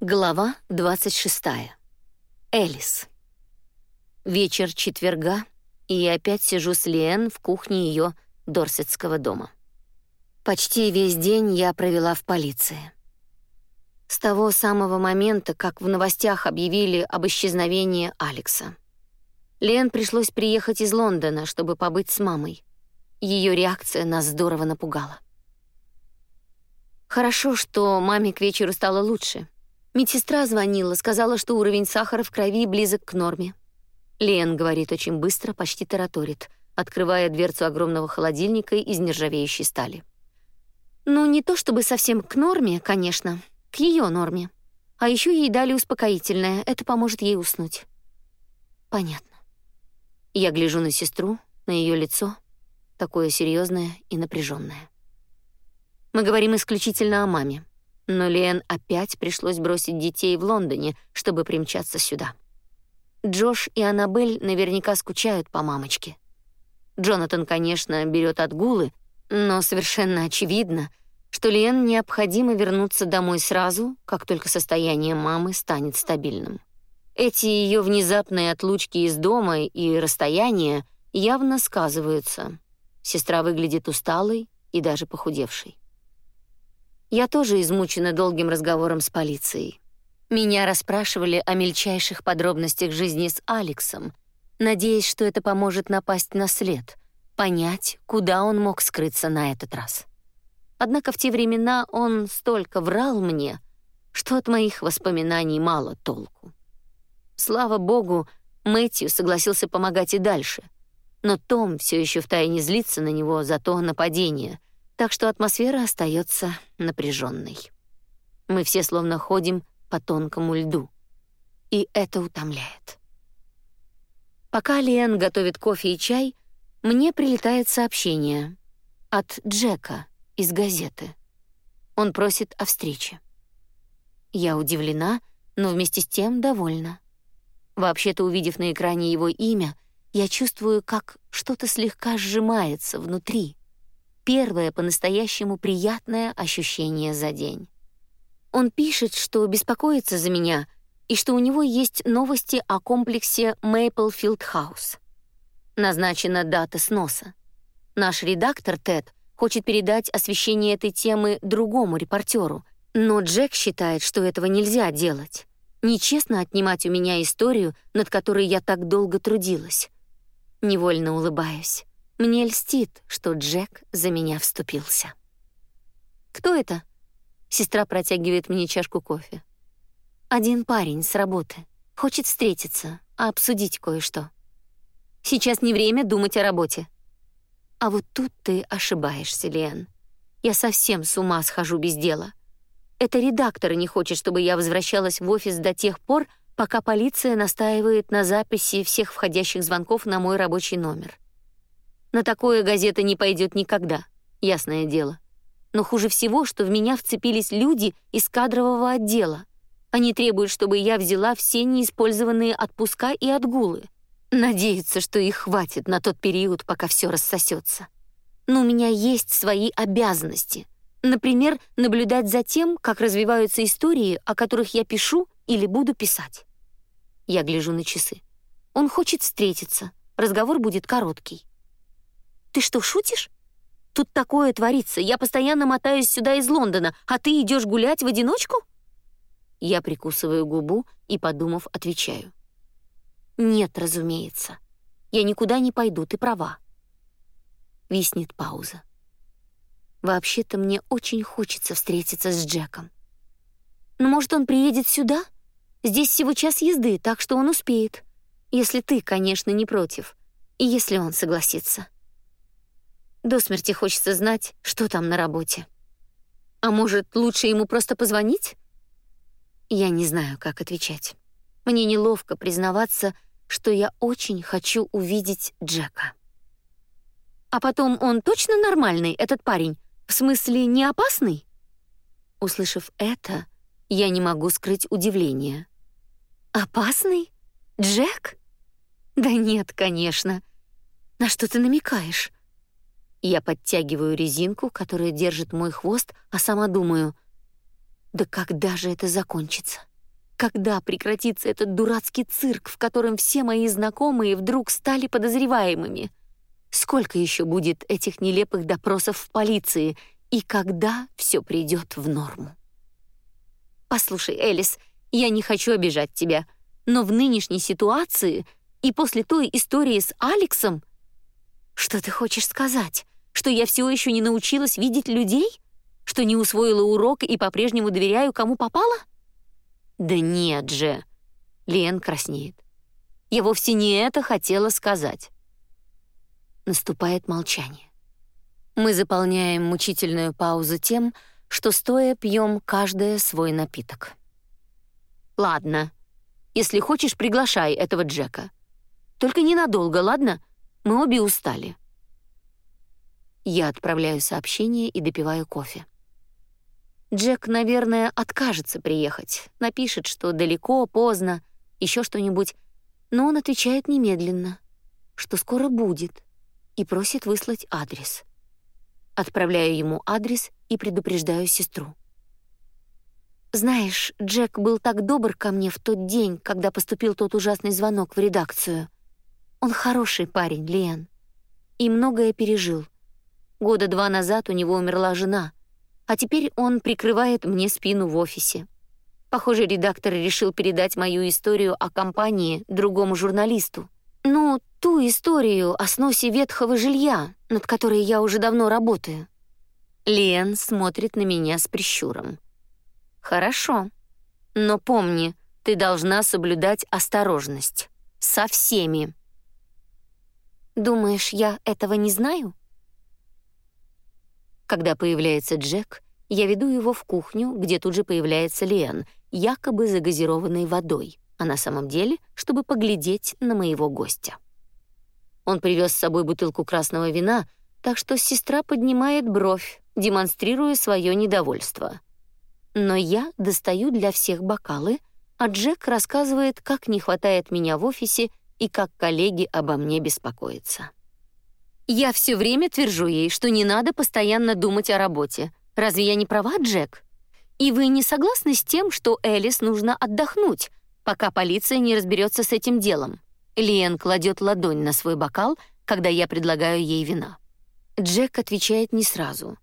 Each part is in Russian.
Глава 26. Элис. Вечер четверга, и я опять сижу с Лиэн в кухне ее Дорсетского дома. Почти весь день я провела в полиции. С того самого момента, как в новостях объявили об исчезновении Алекса. Лен пришлось приехать из Лондона, чтобы побыть с мамой. Ее реакция нас здорово напугала. Хорошо, что маме к вечеру стало лучше — Медсестра звонила, сказала, что уровень сахара в крови близок к норме. Лен говорит очень быстро, почти тараторит, открывая дверцу огромного холодильника из нержавеющей стали. Ну, не то чтобы совсем к норме, конечно, к ее норме. А еще ей дали успокоительное, это поможет ей уснуть. Понятно. Я гляжу на сестру, на ее лицо, такое серьезное и напряженное. Мы говорим исключительно о маме. Но Лен опять пришлось бросить детей в Лондоне, чтобы примчаться сюда. Джош и Аннабель наверняка скучают по мамочке. Джонатан, конечно, берет отгулы, но совершенно очевидно, что Лен необходимо вернуться домой сразу, как только состояние мамы станет стабильным. Эти ее внезапные отлучки из дома и расстояния явно сказываются. Сестра выглядит усталой и даже похудевшей. Я тоже измучена долгим разговором с полицией. Меня расспрашивали о мельчайших подробностях жизни с Алексом, надеясь, что это поможет напасть на след, понять, куда он мог скрыться на этот раз. Однако в те времена он столько врал мне, что от моих воспоминаний мало толку. Слава богу, Мэтью согласился помогать и дальше, но Том все еще втайне злится на него за то нападение — так что атмосфера остается напряженной. Мы все словно ходим по тонкому льду, и это утомляет. Пока Лиэн готовит кофе и чай, мне прилетает сообщение от Джека из газеты. Он просит о встрече. Я удивлена, но вместе с тем довольна. Вообще-то, увидев на экране его имя, я чувствую, как что-то слегка сжимается внутри первое по-настоящему приятное ощущение за день. Он пишет, что беспокоится за меня и что у него есть новости о комплексе Мейплфилд Хаус. Назначена дата сноса. Наш редактор Тед хочет передать освещение этой темы другому репортеру, но Джек считает, что этого нельзя делать. Нечестно отнимать у меня историю, над которой я так долго трудилась. Невольно улыбаюсь. Мне льстит, что Джек за меня вступился. «Кто это?» Сестра протягивает мне чашку кофе. «Один парень с работы. Хочет встретиться, а обсудить кое-что. Сейчас не время думать о работе». А вот тут ты ошибаешься, Лен. Я совсем с ума схожу без дела. Это редактор не хочет, чтобы я возвращалась в офис до тех пор, пока полиция настаивает на записи всех входящих звонков на мой рабочий номер. На такое газета не пойдет никогда, ясное дело. Но хуже всего, что в меня вцепились люди из кадрового отдела. Они требуют, чтобы я взяла все неиспользованные отпуска и отгулы. Надеются, что их хватит на тот период, пока все рассосется. Но у меня есть свои обязанности. Например, наблюдать за тем, как развиваются истории, о которых я пишу или буду писать. Я гляжу на часы. Он хочет встретиться. Разговор будет короткий. Ты что, шутишь? Тут такое творится. Я постоянно мотаюсь сюда из Лондона, а ты идешь гулять в одиночку? Я прикусываю губу и, подумав, отвечаю. Нет, разумеется. Я никуда не пойду, ты права. Виснет пауза. Вообще-то мне очень хочется встретиться с Джеком. Но может, он приедет сюда? Здесь всего час езды, так что он успеет. Если ты, конечно, не против. И если он согласится. До смерти хочется знать, что там на работе. А может, лучше ему просто позвонить? Я не знаю, как отвечать. Мне неловко признаваться, что я очень хочу увидеть Джека. А потом он точно нормальный, этот парень? В смысле, не опасный? Услышав это, я не могу скрыть удивление. Опасный? Джек? Да нет, конечно. На что ты намекаешь? Я подтягиваю резинку, которая держит мой хвост, а сама думаю, да когда же это закончится? Когда прекратится этот дурацкий цирк, в котором все мои знакомые вдруг стали подозреваемыми? Сколько еще будет этих нелепых допросов в полиции, и когда все придет в норму? Послушай, Элис, я не хочу обижать тебя, но в нынешней ситуации и после той истории с Алексом... Что ты хочешь сказать? Что я все еще не научилась видеть людей? Что не усвоила урок и по-прежнему доверяю, кому попало? Да нет же. Лен краснеет. Я вовсе не это хотела сказать. Наступает молчание. Мы заполняем мучительную паузу тем, что стоя пьем каждое свой напиток. Ладно. Если хочешь, приглашай этого Джека. Только ненадолго, ладно? Мы обе устали. Я отправляю сообщение и допиваю кофе. Джек, наверное, откажется приехать, напишет, что далеко, поздно, еще что-нибудь, но он отвечает немедленно, что скоро будет, и просит выслать адрес. Отправляю ему адрес и предупреждаю сестру. Знаешь, Джек был так добр ко мне в тот день, когда поступил тот ужасный звонок в редакцию. Он хороший парень, Лен, и многое пережил. Года два назад у него умерла жена, а теперь он прикрывает мне спину в офисе. Похоже, редактор решил передать мою историю о компании другому журналисту. Ну, ту историю о сносе ветхого жилья, над которой я уже давно работаю. Лен смотрит на меня с прищуром. Хорошо. Но помни, ты должна соблюдать осторожность. Со всеми. Думаешь, я этого не знаю? Когда появляется Джек, я веду его в кухню, где тут же появляется Лиан, якобы загазированной водой, а на самом деле, чтобы поглядеть на моего гостя. Он привез с собой бутылку красного вина, так что сестра поднимает бровь, демонстрируя свое недовольство. Но я достаю для всех бокалы, а Джек рассказывает, как не хватает меня в офисе и как коллеги обо мне беспокоятся. Я все время твержу ей, что не надо постоянно думать о работе. Разве я не права, Джек? И вы не согласны с тем, что Элис нужно отдохнуть, пока полиция не разберется с этим делом? Лиэн кладет ладонь на свой бокал, когда я предлагаю ей вина. Джек отвечает не сразу.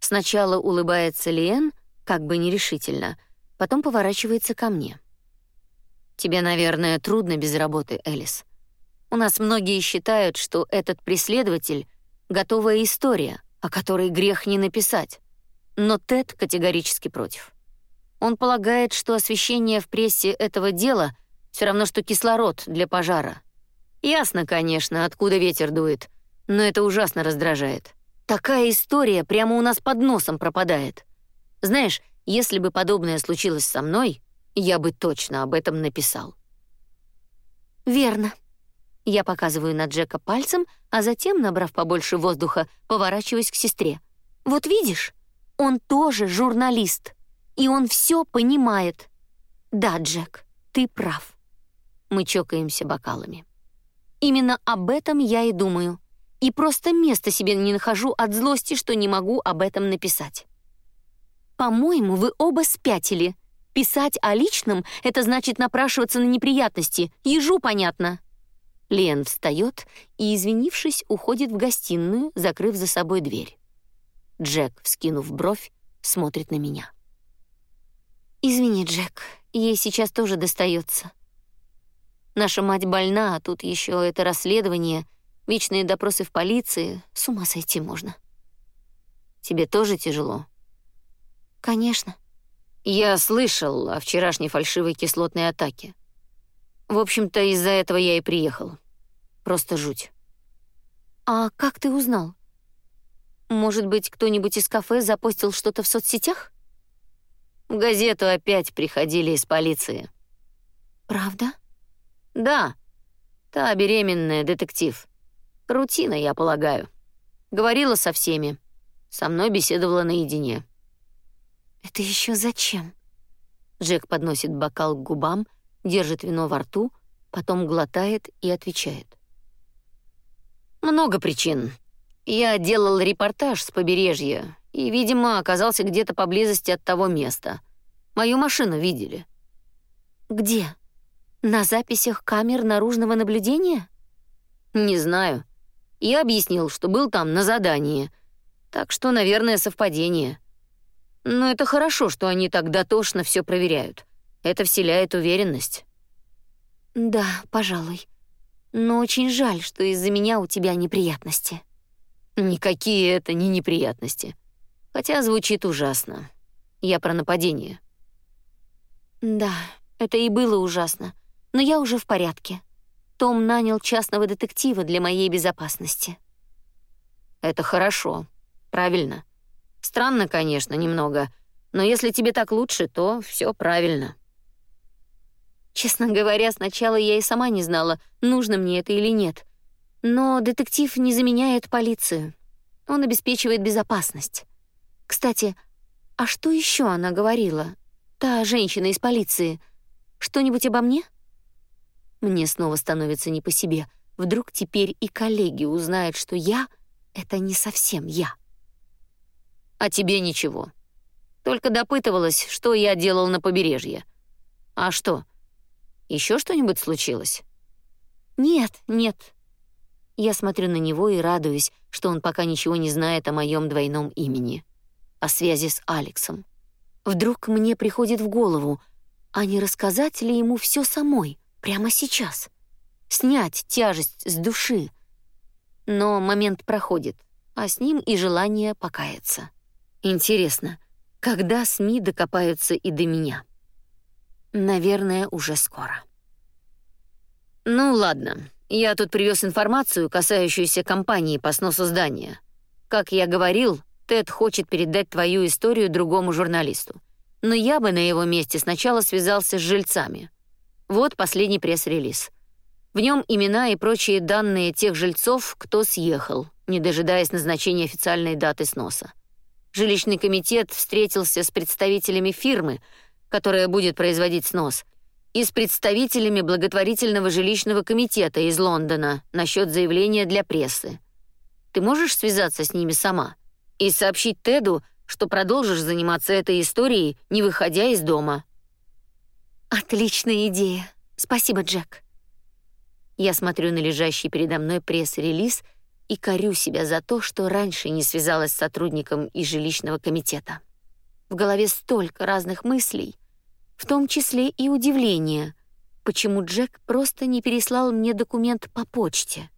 Сначала улыбается Лиэн, как бы нерешительно, потом поворачивается ко мне. Тебе, наверное, трудно без работы, Элис. У нас многие считают, что этот преследователь — готовая история, о которой грех не написать. Но Тед категорически против. Он полагает, что освещение в прессе этого дела все равно, что кислород для пожара. Ясно, конечно, откуда ветер дует, но это ужасно раздражает. Такая история прямо у нас под носом пропадает. Знаешь, если бы подобное случилось со мной, я бы точно об этом написал. Верно, я показываю на Джека пальцем, а затем, набрав побольше воздуха, поворачиваюсь к сестре. Вот видишь, он тоже журналист, и он все понимает. Да, Джек, ты прав. Мы чокаемся бокалами. Именно об этом я и думаю. И просто места себе не нахожу от злости, что не могу об этом написать. По-моему, вы оба спятили. Писать о личном — это значит напрашиваться на неприятности. Ежу понятно. Лен встает и, извинившись, уходит в гостиную, закрыв за собой дверь. Джек, вскинув бровь, смотрит на меня. «Извини, Джек, ей сейчас тоже достается. Наша мать больна, а тут еще это расследование, вечные допросы в полиции, с ума сойти можно». «Тебе тоже тяжело?» «Конечно». «Я слышал о вчерашней фальшивой кислотной атаке. В общем-то, из-за этого я и приехал. Просто жуть. А как ты узнал? Может быть, кто-нибудь из кафе запостил что-то в соцсетях? В газету опять приходили из полиции. Правда? Да. Та беременная детектив. Рутина, я полагаю. Говорила со всеми. Со мной беседовала наедине. Это еще зачем? Джек подносит бокал к губам, держит вино во рту, потом глотает и отвечает. «Много причин. Я делал репортаж с побережья и, видимо, оказался где-то поблизости от того места. Мою машину видели». Где? На записях камер наружного наблюдения? Не знаю. Я объяснил, что был там на задании. Так что, наверное, совпадение. Но это хорошо, что они так дотошно все проверяют. Это вселяет уверенность. Да, пожалуй. Но очень жаль, что из-за меня у тебя неприятности. Никакие это не неприятности. Хотя звучит ужасно. Я про нападение. Да, это и было ужасно. Но я уже в порядке. Том нанял частного детектива для моей безопасности. Это хорошо. Правильно. Странно, конечно, немного, но если тебе так лучше, то все правильно. Честно говоря, сначала я и сама не знала, нужно мне это или нет. Но детектив не заменяет полицию. Он обеспечивает безопасность. Кстати, а что еще она говорила? Та женщина из полиции. Что-нибудь обо мне? Мне снова становится не по себе. Вдруг теперь и коллеги узнают, что я — это не совсем я. А тебе ничего. Только допытывалась, что я делал на побережье. А что, еще что-нибудь случилось? Нет, нет. Я смотрю на него и радуюсь, что он пока ничего не знает о моем двойном имени, о связи с Алексом. Вдруг мне приходит в голову, а не рассказать ли ему все самой, прямо сейчас? Снять тяжесть с души. Но момент проходит, а с ним и желание покаяться. Интересно, когда СМИ докопаются и до меня? Наверное, уже скоро. Ну ладно, я тут привез информацию, касающуюся компании по сносу здания. Как я говорил, Тед хочет передать твою историю другому журналисту. Но я бы на его месте сначала связался с жильцами. Вот последний пресс-релиз. В нем имена и прочие данные тех жильцов, кто съехал, не дожидаясь назначения официальной даты сноса. Жилищный комитет встретился с представителями фирмы, которая будет производить снос, и с представителями благотворительного жилищного комитета из Лондона насчет заявления для прессы. Ты можешь связаться с ними сама и сообщить Теду, что продолжишь заниматься этой историей, не выходя из дома. Отличная идея. Спасибо, Джек. Я смотрю на лежащий передо мной пресс-релиз и корю себя за то, что раньше не связалась с сотрудником из жилищного комитета. В голове столько разных мыслей, в том числе и удивление, почему Джек просто не переслал мне документ по почте.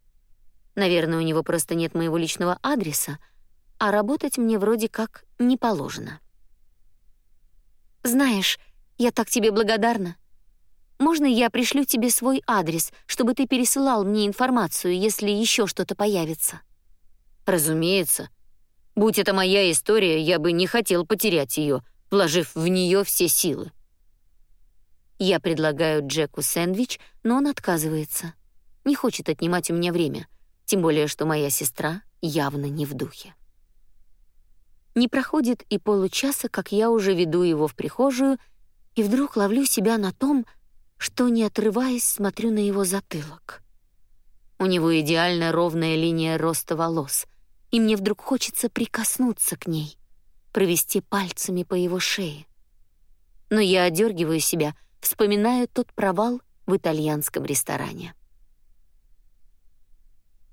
Наверное, у него просто нет моего личного адреса, а работать мне вроде как не положено. Знаешь, я так тебе благодарна. Можно я пришлю тебе свой адрес, чтобы ты пересылал мне информацию, если еще что-то появится? Разумеется. Будь это моя история, я бы не хотел потерять ее, вложив в нее все силы. Я предлагаю Джеку сэндвич, но он отказывается. Не хочет отнимать у меня время, тем более что моя сестра явно не в духе. Не проходит и получаса, как я уже веду его в прихожую, и вдруг ловлю себя на том, что, не отрываясь, смотрю на его затылок. У него идеально ровная линия роста волос, и мне вдруг хочется прикоснуться к ней, провести пальцами по его шее. Но я одергиваю себя, вспоминая тот провал в итальянском ресторане.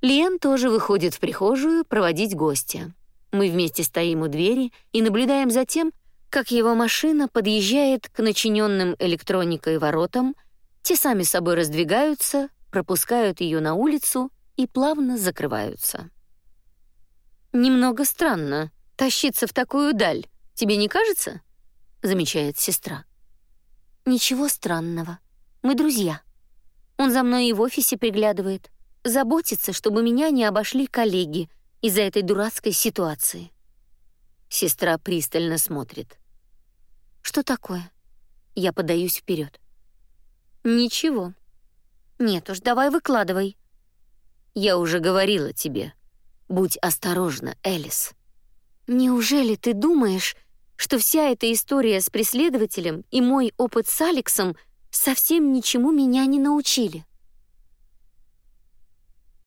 Лен тоже выходит в прихожую проводить гостя. Мы вместе стоим у двери и наблюдаем за тем, как его машина подъезжает к начиненным электроникой воротам, те сами собой раздвигаются, пропускают ее на улицу и плавно закрываются. Немного странно тащиться в такую даль. Тебе не кажется? замечает сестра. Ничего странного. Мы друзья. Он за мной и в офисе приглядывает, заботится, чтобы меня не обошли коллеги из-за этой дурацкой ситуации. Сестра пристально смотрит. Что такое? Я подаюсь вперед. Ничего. Нет уж, давай выкладывай. Я уже говорила тебе. Будь осторожна, Элис. Неужели ты думаешь, что вся эта история с преследователем и мой опыт с Алексом совсем ничему меня не научили?